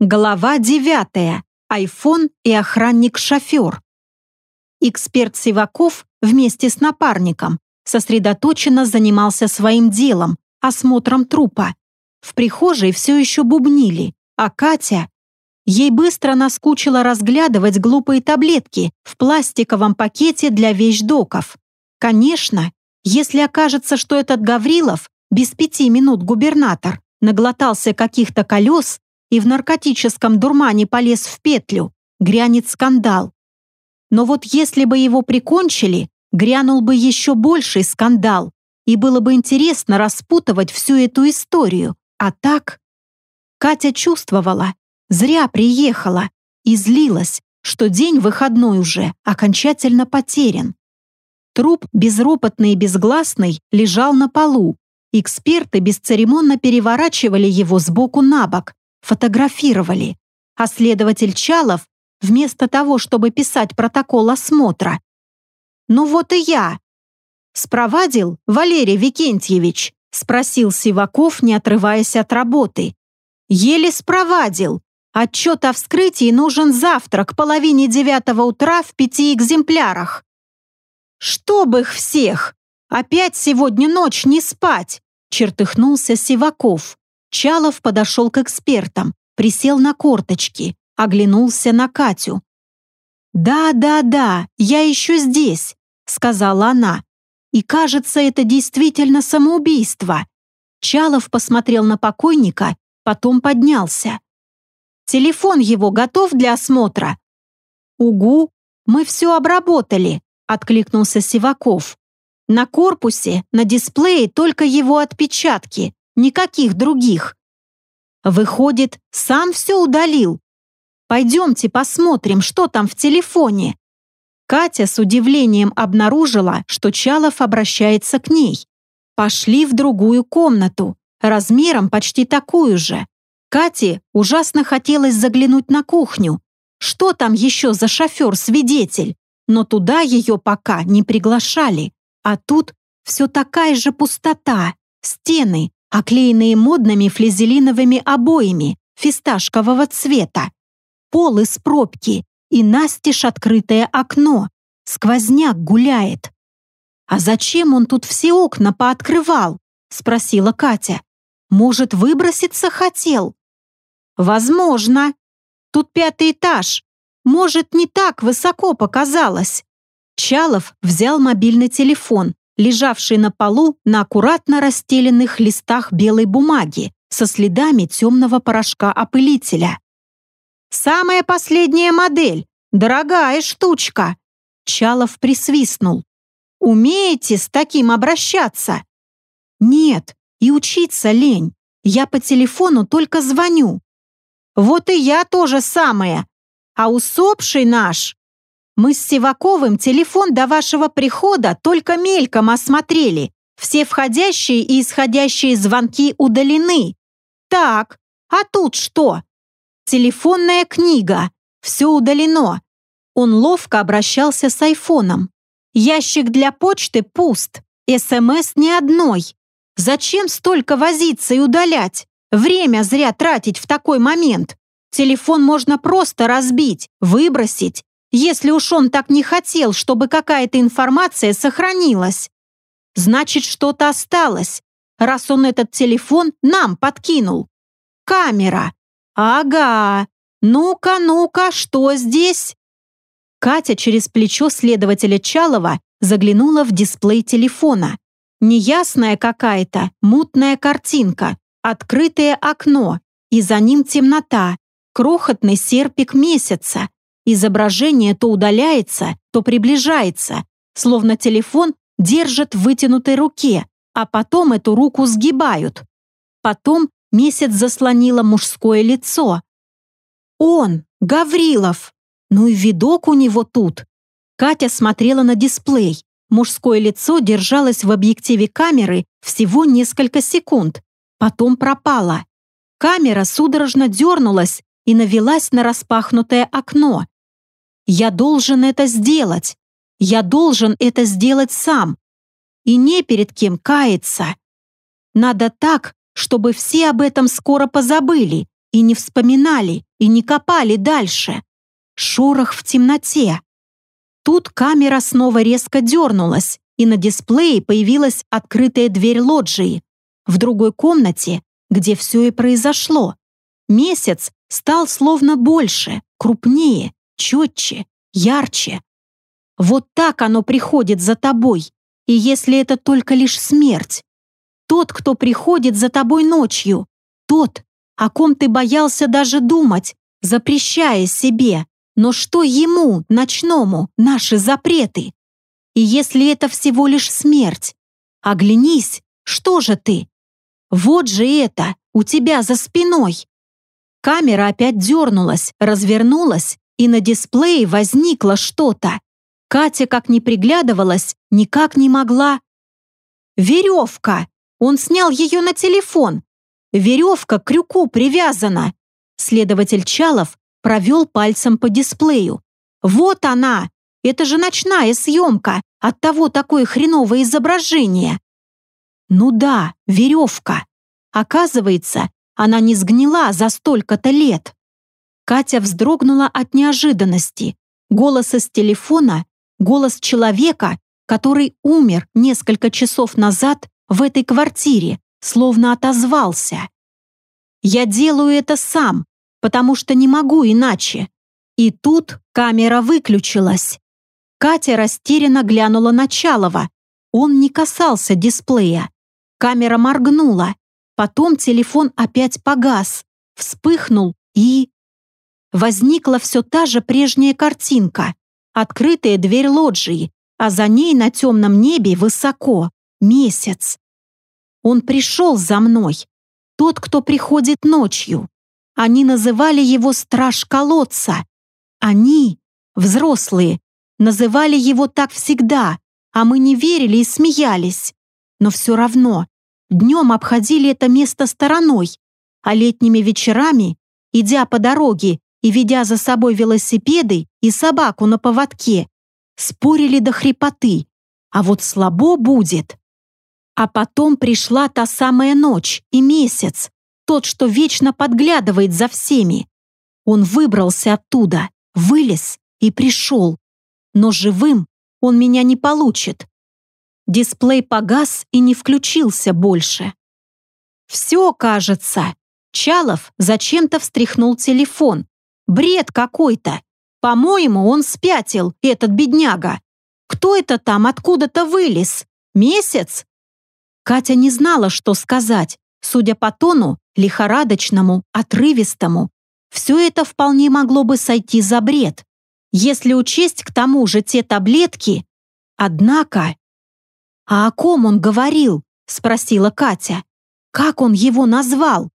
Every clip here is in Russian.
Глава 9. Айфон и охранник-шофер. Эксперт Сиваков вместе с напарником сосредоточенно занимался своим делом, осмотром трупа. В прихожей все еще бубнили, а Катя... Ей быстро наскучило разглядывать глупые таблетки в пластиковом пакете для вещдоков. Конечно, если окажется, что этот Гаврилов без пяти минут губернатор наглотался каких-то колес, и в наркотическом дурмане полез в петлю, грянет скандал. Но вот если бы его прикончили, грянул бы еще больший скандал, и было бы интересно распутывать всю эту историю. А так... Катя чувствовала, зря приехала, и злилась, что день выходной уже окончательно потерян. Труп, безропотный и безгласный, лежал на полу. Эксперты бесцеремонно переворачивали его сбоку на бок, фотографировали, а следователь Чалов, вместо того, чтобы писать протокол осмотра, «Ну вот и я!» «Спровадил, Валерий Викентьевич?» — спросил Сиваков, не отрываясь от работы. «Еле спровадил. Отчет о вскрытии нужен завтра к половине девятого утра в пяти экземплярах». «Чтоб их всех! Опять сегодня ночь не спать!» — чертыхнулся Сиваков. Чалов подошел к экспертам, присел на корточки, оглянулся на Катю. «Да, да, да, я еще здесь», — сказала она. «И кажется, это действительно самоубийство». Чалов посмотрел на покойника, потом поднялся. «Телефон его готов для осмотра?» «Угу, мы все обработали», — откликнулся Сиваков. «На корпусе, на дисплее только его отпечатки. Никаких других. Выходит, сам все удалил. Пойдемте посмотрим, что там в телефоне. Катя с удивлением обнаружила, что Чалов обращается к ней. Пошли в другую комнату, размером почти такую же. Кате ужасно хотелось заглянуть на кухню. Что там еще за шофер-свидетель? Но туда ее пока не приглашали. А тут все такая же пустота, стены, оклеенные модными флизелиновыми обоями фисташкового цвета, пол из пробки и настежь открытое окно. Сквозняк гуляет. «А зачем он тут все окна пооткрывал?» — спросила Катя. «Может, выброситься хотел?» «Возможно. Тут пятый этаж. Может, не так высоко показалось». Чалов взял мобильный телефон, лежавший на полу на аккуратно расстеленных листах белой бумаги со следами темного порошка-опылителя. «Самая последняя модель! Дорогая штучка!» Чалов присвистнул. «Умеете с таким обращаться?» «Нет, и учиться лень. Я по телефону только звоню». «Вот и я тоже самое. А усопший наш мы с Сиваковым телефон до вашего прихода только мельком осмотрели. Все входящие и исходящие звонки удалены. Так, а тут что? Телефонная книга. Все удалено. Он ловко обращался с айфоном. Ящик для почты пуст. СМС ни одной. Зачем столько возиться и удалять? Время зря тратить в такой момент. Телефон можно просто разбить, выбросить если уж он так не хотел, чтобы какая-то информация сохранилась. Значит, что-то осталось, раз он этот телефон нам подкинул. Камера. Ага. Ну-ка, ну-ка, что здесь? Катя через плечо следователя Чалова заглянула в дисплей телефона. Неясная какая-то, мутная картинка, открытое окно, и за ним темнота, крохотный серпик месяца, Изображение то удаляется, то приближается, словно телефон держат в вытянутой руке, а потом эту руку сгибают. Потом месяц заслонило мужское лицо. Он, Гаврилов. Ну и видок у него тут. Катя смотрела на дисплей. Мужское лицо держалось в объективе камеры всего несколько секунд. Потом пропало. Камера судорожно дернулась и навелась на распахнутое окно. Я должен это сделать. Я должен это сделать сам. И не перед кем каяться. Надо так, чтобы все об этом скоро позабыли, и не вспоминали, и не копали дальше. Шорох в темноте. Тут камера снова резко дернулась, и на дисплее появилась открытая дверь лоджии. В другой комнате, где все и произошло. Месяц стал словно больше, крупнее, четче, ярче. Вот так оно приходит за тобой, и если это только лишь смерть. Тот, кто приходит за тобой ночью, тот, о ком ты боялся даже думать, запрещая себе. Но что ему, ночному, наши запреты? И если это всего лишь смерть? Оглянись, что же ты? Вот же это, у тебя за спиной. Камера опять дернулась, развернулась, и на дисплее возникло что-то. Катя, как ни приглядывалась, никак не могла. «Веревка! Он снял ее на телефон! Веревка к крюку привязана. Следователь Чалов провел пальцем по дисплею. Вот она! Это же ночная съемка, оттого такое хреновое изображение. Ну да, веревка. Оказывается, она не сгнила за столько-то лет. Катя вздрогнула от неожиданности. Голос из телефона, голос человека, который умер несколько часов назад в этой квартире, словно отозвался. «Я делаю это сам, потому что не могу иначе». И тут камера выключилась. Катя растерянно глянула на Чалова. Он не касался дисплея. Камера моргнула. Потом телефон опять погас, вспыхнул и... Возникла все та же прежняя картинка. Открытая дверь лоджии, а за ней на темном небе высоко месяц. Он пришел за мной. Тот, кто приходит ночью. Они называли его страж колодца. Они, взрослые, называли его так всегда, а мы не верили и смеялись. Но все равно, днем обходили это место стороной, а летними вечерами, идя по дороге и ведя за собой велосипеды и собаку на поводке, спорили до хрипоты. А вот слабо будет. А потом пришла та самая ночь и месяц, тот, что вечно подглядывает за всеми. Он выбрался оттуда, вылез и пришел. Но живым он меня не получит. Дисплей погас и не включился больше. Все, кажется. Чалов зачем-то встряхнул телефон. Бред какой-то. По-моему, он спятил, этот бедняга. Кто это там откуда-то вылез? Месяц? Катя не знала, что сказать. Судя по тону, лихорадочному, отрывистому, все это вполне могло бы сойти за бред. Если учесть к тому же те таблетки... Однако... «А о ком он говорил?» — спросила Катя. «Как он его назвал?»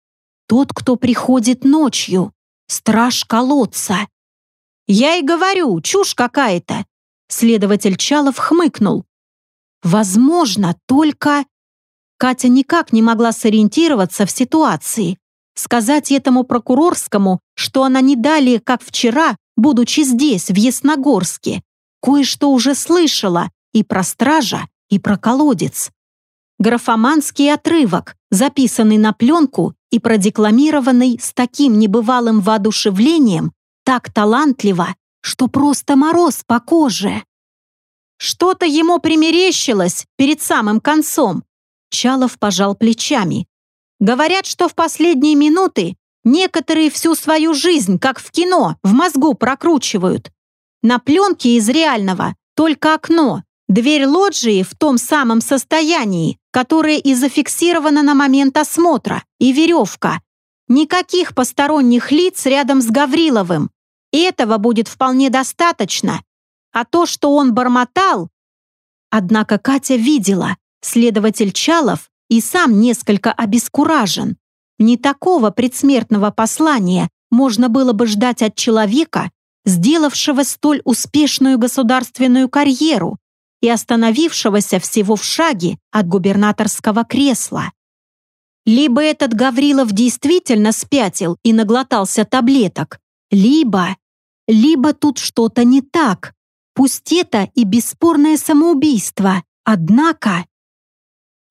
«Тот, кто приходит ночью. Страж колодца». «Я и говорю, чушь какая-то!» Следователь Чалов хмыкнул. «Возможно, только...» Катя никак не могла сориентироваться в ситуации. Сказать этому прокурорскому, что она не далее, как вчера, будучи здесь, в Ясногорске, кое-что уже слышала и про стража, и про колодец. Графоманский отрывок, записанный на пленку и продекламированный с таким небывалым воодушевлением, так талантливо, что просто мороз по коже. Что-то ему примерещилось перед самым концом, Чалов пожал плечами. Говорят, что в последние минуты некоторые всю свою жизнь, как в кино, в мозгу прокручивают. На пленке из реального только окно, дверь лоджии в том самом состоянии, которое и зафиксировано на момент осмотра, и веревка. Никаких посторонних лиц рядом с Гавриловым. И этого будет вполне достаточно. А то, что он бормотал... Однако Катя видела, Следователь Чалов и сам несколько обескуражен. Не такого предсмертного послания можно было бы ждать от человека, сделавшего столь успешную государственную карьеру и остановившегося всего в шаге от губернаторского кресла. Либо этот Гаврилов действительно спятил и наглотался таблеток, либо... либо тут что-то не так. Пусть это и бесспорное самоубийство, однако...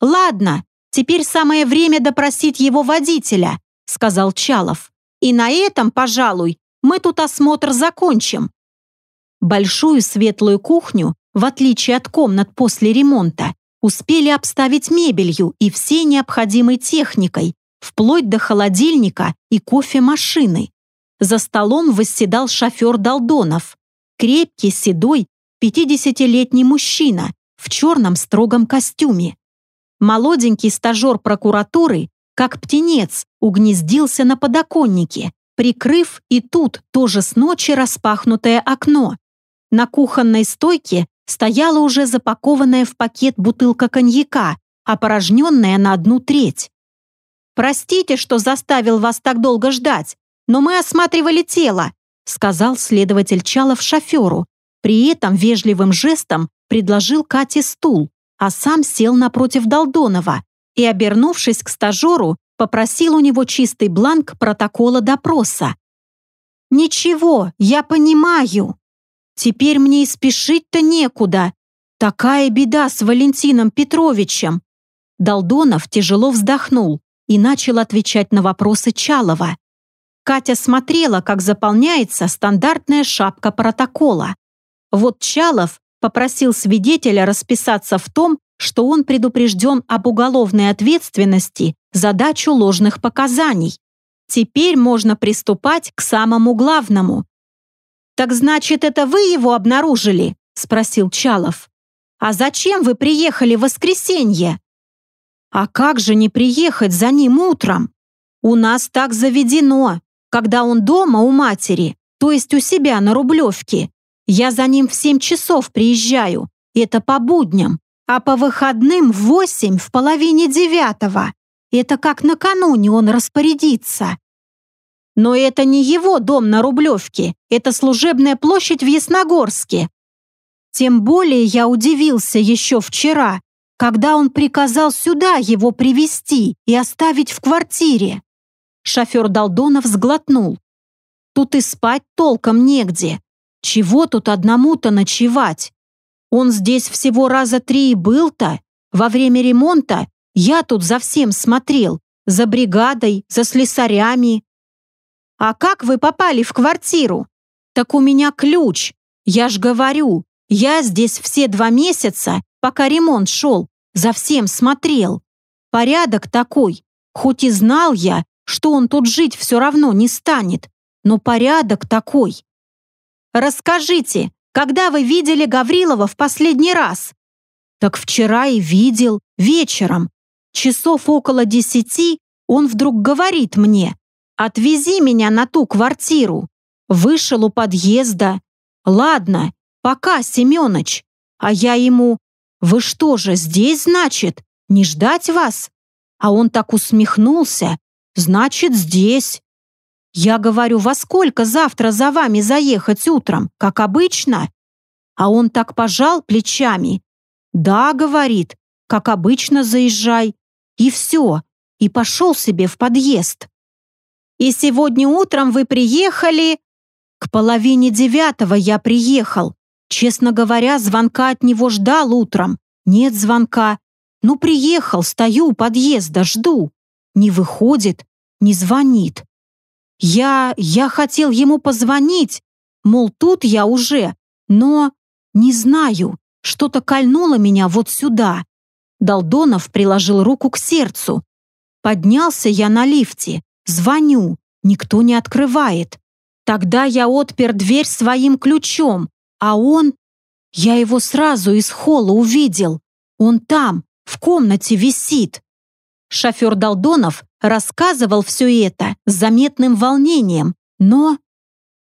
«Ладно, теперь самое время допросить его водителя», сказал Чалов. И на этом, пожалуй, мы тут осмотр закончим. Большую светлую кухню, в отличие от комнат после ремонта, успели обставить мебелью и всей необходимой техникой, вплоть до холодильника и кофемашины. За столом восседал шофер Долдонов, крепкий, седой, 50-летний мужчина в черном строгом костюме. Молоденький стажер прокуратуры, как птенец, угнездился на подоконнике, прикрыв и тут тоже с ночи распахнутое окно. На кухонной стойке стояла уже запакованная в пакет бутылка коньяка, опорожненная на одну треть. «Простите, что заставил вас так долго ждать, но мы осматривали тело», сказал следователь Чалов шоферу. При этом вежливым жестом предложил Кате стул, а сам сел напротив Долдонова и, обернувшись к стажеру, попросил у него чистый бланк протокола допроса. «Ничего, я понимаю. Теперь мне и спешить-то некуда. Такая беда с Валентином Петровичем». Долдонов тяжело вздохнул и начал отвечать на вопросы Чалова. Катя смотрела, как заполняется стандартная шапка протокола. Вот Чалов попросил свидетеля расписаться в том, что он предупрежден об уголовной ответственности за дачу ложных показаний. Теперь можно приступать к самому главному. «Так значит, это вы его обнаружили?» – спросил Чалов. «А зачем вы приехали в воскресенье?» «А как же не приехать за ним утром? У нас так заведено. Когда он дома у матери, то есть у себя на Рублевке, я за ним в семь часов приезжаю. Это по будням а по выходным в восемь в половине девятого. Это как накануне он распорядится. Но это не его дом на Рублевке, это служебная площадь в Ясногорске. Тем более я удивился еще вчера, когда он приказал сюда его привести и оставить в квартире. Шофер Долдонов сглотнул. Тут и спать толком негде. Чего тут одному-то ночевать? Он здесь всего раза три и был-то. Во время ремонта я тут за всем смотрел. За бригадой, за слесарями. А как вы попали в квартиру? Так у меня ключ. Я ж говорю, я здесь все два месяца, пока ремонт шел, за всем смотрел. Порядок такой. Хоть и знал я, что он тут жить все равно не станет, но порядок такой. Расскажите, когда вы видели Гаврилова в последний раз?» «Так вчера и видел, вечером. Часов около десяти он вдруг говорит мне, «Отвези меня на ту квартиру». Вышел у подъезда. «Ладно, пока, Семёныч». А я ему, «Вы что же, здесь, значит? Не ждать вас?» А он так усмехнулся. «Значит, здесь». Я говорю, во сколько завтра за вами заехать утром, как обычно? А он так пожал плечами. Да, говорит, как обычно заезжай. И все, и пошел себе в подъезд. И сегодня утром вы приехали... К половине девятого я приехал. Честно говоря, звонка от него ждал утром. Нет звонка. Ну, приехал, стою у подъезда, жду. Не выходит, не звонит. Я... я хотел ему позвонить, мол, тут я уже, но... не знаю, что-то кольнуло меня вот сюда. Долдонов приложил руку к сердцу. Поднялся я на лифте, звоню, никто не открывает. Тогда я отпер дверь своим ключом, а он... Я его сразу из холла увидел. Он там, в комнате висит. Шофер Долдонов рассказывал все это с заметным волнением, но...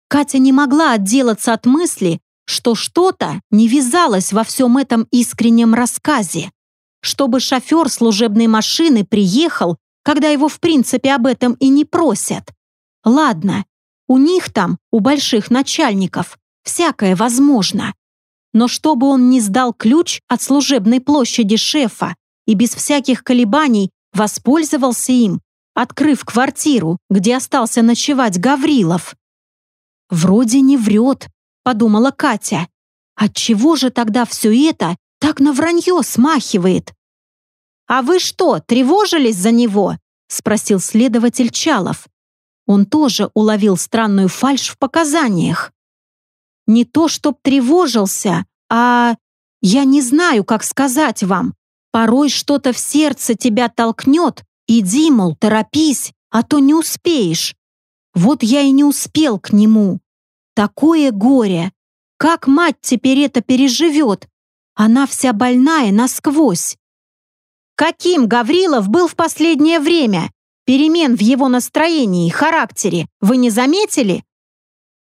Катя не могла отделаться от мысли, что что-то не вязалось во всем этом искреннем рассказе. Чтобы шофер служебной машины приехал, когда его в принципе об этом и не просят. Ладно, у них там, у больших начальников, всякое возможно. Но чтобы он не сдал ключ от служебной площади шефа и без всяких колебаний воспользовался им, открыв квартиру, где остался ночевать Гаврилов. «Вроде не врет», — подумала Катя. «Отчего же тогда все это так на вранье смахивает?» «А вы что, тревожились за него?» — спросил следователь Чалов. Он тоже уловил странную фальшь в показаниях. Не то, чтоб тревожился, а... Я не знаю, как сказать вам. Порой что-то в сердце тебя толкнет. Иди, мол, торопись, а то не успеешь. Вот я и не успел к нему. Такое горе. Как мать теперь это переживет? Она вся больная насквозь. Каким Гаврилов был в последнее время? Перемен в его настроении и характере вы не заметили?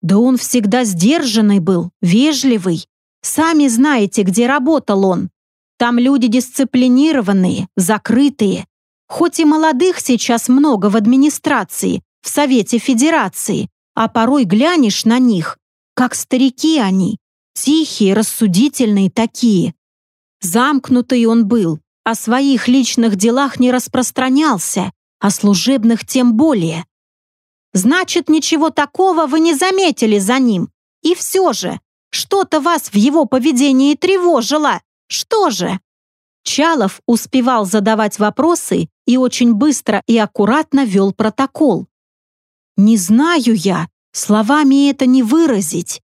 Да он всегда сдержанный был, вежливый. Сами знаете, где работал он. Там люди дисциплинированные, закрытые. Хоть и молодых сейчас много в администрации, в Совете Федерации, а порой глянешь на них, как старики они, Тихие, рассудительные такие. Замкнутый он был, о своих личных делах не распространялся, о служебных тем более. Значит, ничего такого вы не заметили за ним. И все же, что-то вас в его поведении тревожило. Что же? Чалов успевал задавать вопросы и очень быстро и аккуратно вел протокол. «Не знаю я, словами это не выразить.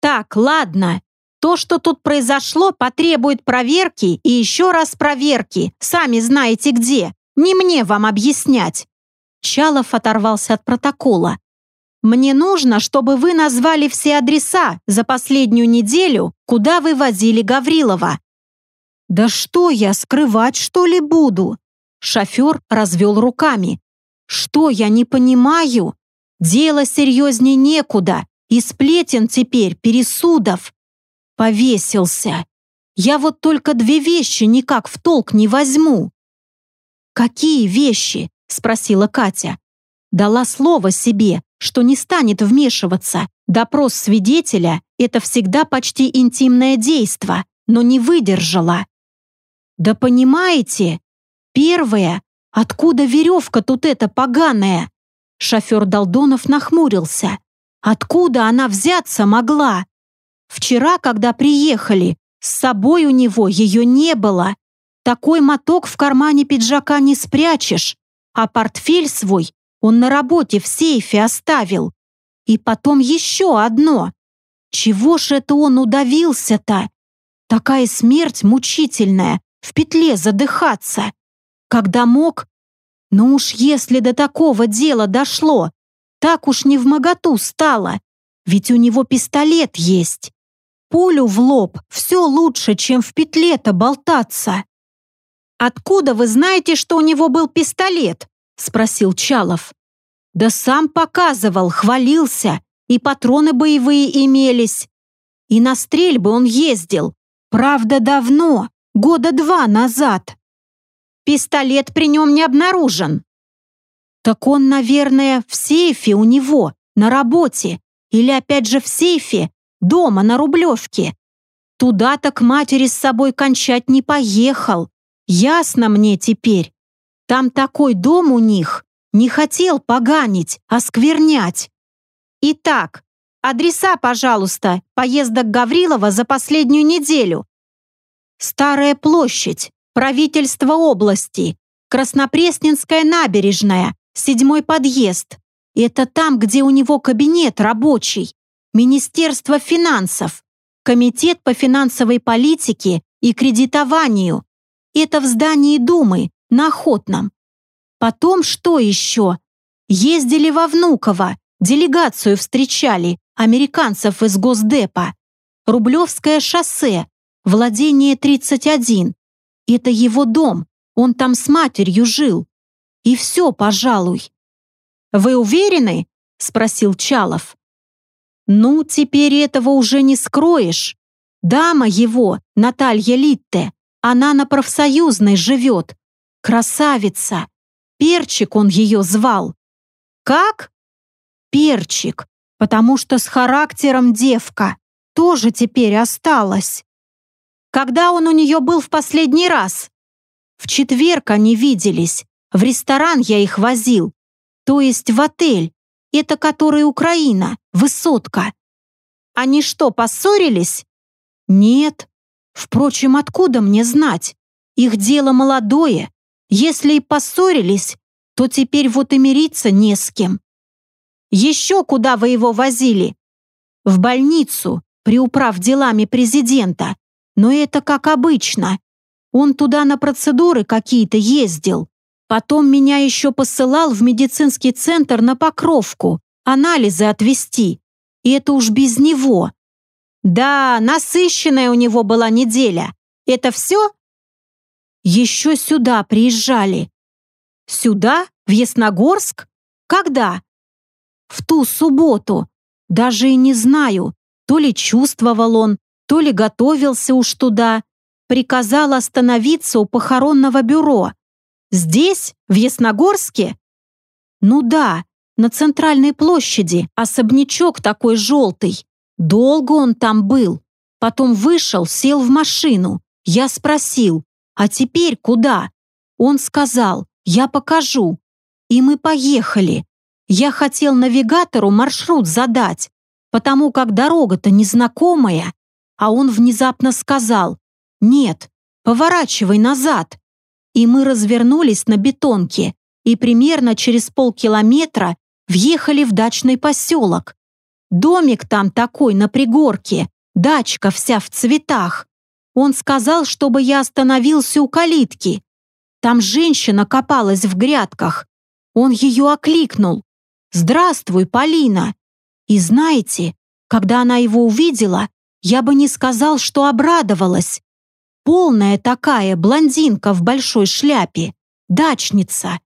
Так, ладно. То, что тут произошло, потребует проверки и еще раз проверки. Сами знаете где. Не мне вам объяснять. Чалов оторвался от протокола. Мне нужно, чтобы вы назвали все адреса за последнюю неделю, куда вы возили Гаврилова. Да что я, скрывать что ли буду? Шофер развел руками. Что я не понимаю? Дело серьезней некуда. И сплетен теперь, пересудов. Повесился. Я вот только две вещи никак в толк не возьму. «Какие вещи?» – спросила Катя. Дала слово себе, что не станет вмешиваться. Допрос свидетеля – это всегда почти интимное действо, но не выдержала. «Да понимаете? Первое, откуда веревка тут эта поганая?» Шофер Долдонов нахмурился. Откуда она взяться могла? Вчера, когда приехали, с собой у него ее не было. Такой моток в кармане пиджака не спрячешь, а портфель свой он на работе в сейфе оставил. И потом еще одно. Чего ж это он удавился-то? Такая смерть мучительная, в петле задыхаться. Когда мог? Ну уж если до такого дела дошло, так уж не в моготу стало, ведь у него пистолет есть. Пулю в лоб все лучше, чем в петле-то болтаться. «Откуда вы знаете, что у него был пистолет?» – спросил Чалов. «Да сам показывал, хвалился, и патроны боевые имелись. И на стрельбы он ездил, правда, давно, года два назад. Пистолет при нем не обнаружен. Так он, наверное, в сейфе у него, на работе. Или опять же в сейфе, дома на Рублевке. Туда-то к матери с собой кончать не поехал. Ясно мне теперь. Там такой дом у них. Не хотел поганить, осквернять. Итак, адреса, пожалуйста, поездок Гаврилова за последнюю неделю. Старая площадь, правительство области, Краснопресненская набережная, Седьмой подъезд. Это там, где у него кабинет рабочий. Министерство финансов. Комитет по финансовой политике и кредитованию. Это в здании Думы, на Охотном. Потом что еще? Ездили во Внуково, делегацию встречали, американцев из Госдепа. Рублевское шоссе, владение 31. Это его дом, он там с матерью жил. И все, пожалуй. «Вы уверены?» – спросил Чалов. «Ну, теперь этого уже не скроешь. Дама его, Наталья Литте, она на профсоюзной живет. Красавица. Перчик он ее звал. Как? Перчик, потому что с характером девка. Тоже теперь осталась. Когда он у нее был в последний раз? В четверг они виделись. В ресторан я их возил, то есть в отель. Это который Украина, высотка. Они что, поссорились? Нет. Впрочем, откуда мне знать? Их дело молодое. Если и поссорились, то теперь вот и мириться не с кем. Еще куда вы его возили?» «В больницу, приуправ делами президента. Но это как обычно. Он туда на процедуры какие-то ездил. Потом меня еще посылал в медицинский центр на Покровку, анализы отвезти. И это уж без него. Да, насыщенная у него была неделя. Это все? Еще сюда приезжали. Сюда? В Ясногорск? Когда? В ту субботу. Даже и не знаю, то ли чувствовал он, то ли готовился уж туда. Приказал остановиться у похоронного бюро. Здесь, в Ясногорске? Ну да, на центральной площади, особнячок такой желтый. Долго он там был. Потом вышел, сел в машину. Я спросил, а теперь куда? Он сказал, я покажу. И мы поехали. Я хотел навигатору маршрут задать, потому как дорога-то незнакомая, а он внезапно сказал «Нет, поворачивай назад». И мы развернулись на бетонке и примерно через полкилометра въехали в дачный поселок. Домик там такой на пригорке, дачка вся в цветах. Он сказал, чтобы я остановился у калитки. Там женщина копалась в грядках. Он ее окликнул. «Здравствуй, Полина!» И знаете, когда она его увидела, я бы не сказал, что обрадовалась. Полная такая блондинка в большой шляпе, дачница.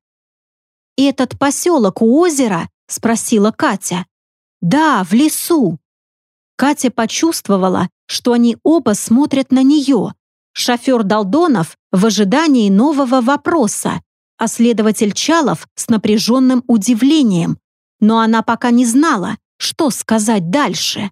«Этот поселок у озера?» — спросила Катя. «Да, в лесу». Катя почувствовала, что они оба смотрят на нее. Шофер Долдонов в ожидании нового вопроса, а следователь Чалов с напряженным удивлением. Но она пока не знала, что сказать дальше.